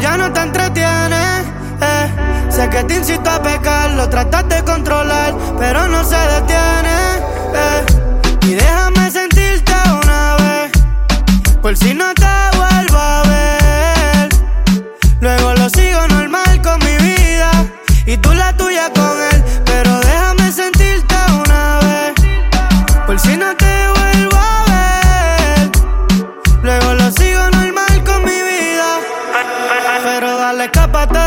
ya no te entretiene. Eh. Sé que te incito a pecar, lo tratas de controlar, pero no se detiene. Eh. Y déjame sentirte una vez, por si no te escápate.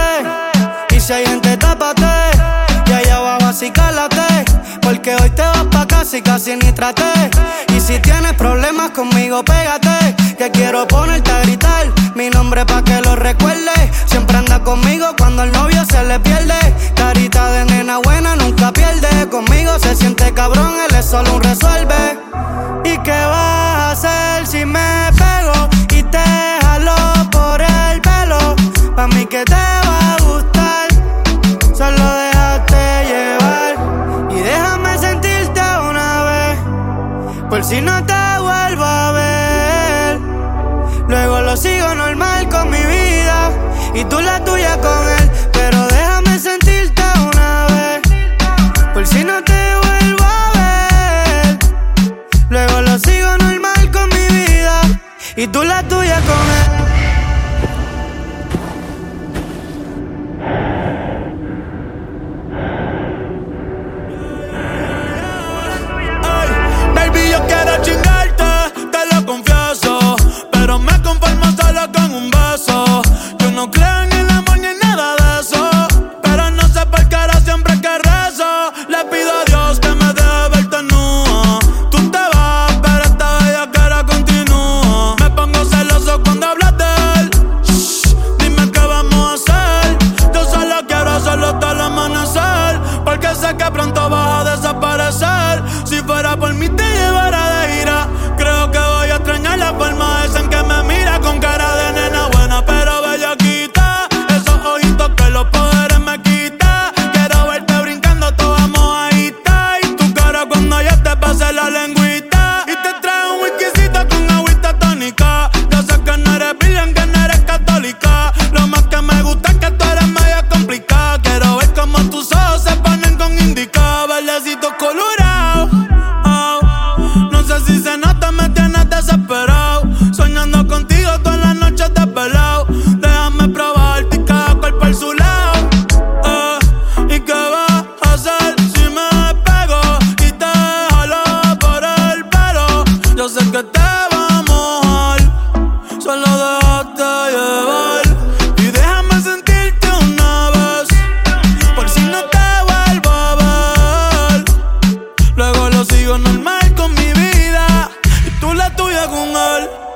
Y si hay gente, tápate. Y allá abajo así cálate. Porque hoy te vas pa' casa y casi ni traté. Y si tienes problemas conmigo, pégate. Que quiero ponerte a gritar mi nombre pa' que lo recuerde. Siempre anda conmigo cuando el novio se le pierde. Carita de nena buena nunca pierde. Conmigo se siente cabrón, él es solo un resuelve. ¿Y qué vas a hacer si me mí que te va a gustar, solo déjate llevar y déjame sentirte una vez, por si no te vuelvo a ver. Luego lo sigo normal con mi vida y tú la tuya con él, que pronto vas a desaparecer. Si fuera por mí te llevaría sigo normal con mi vida. Y tú la tuya con él.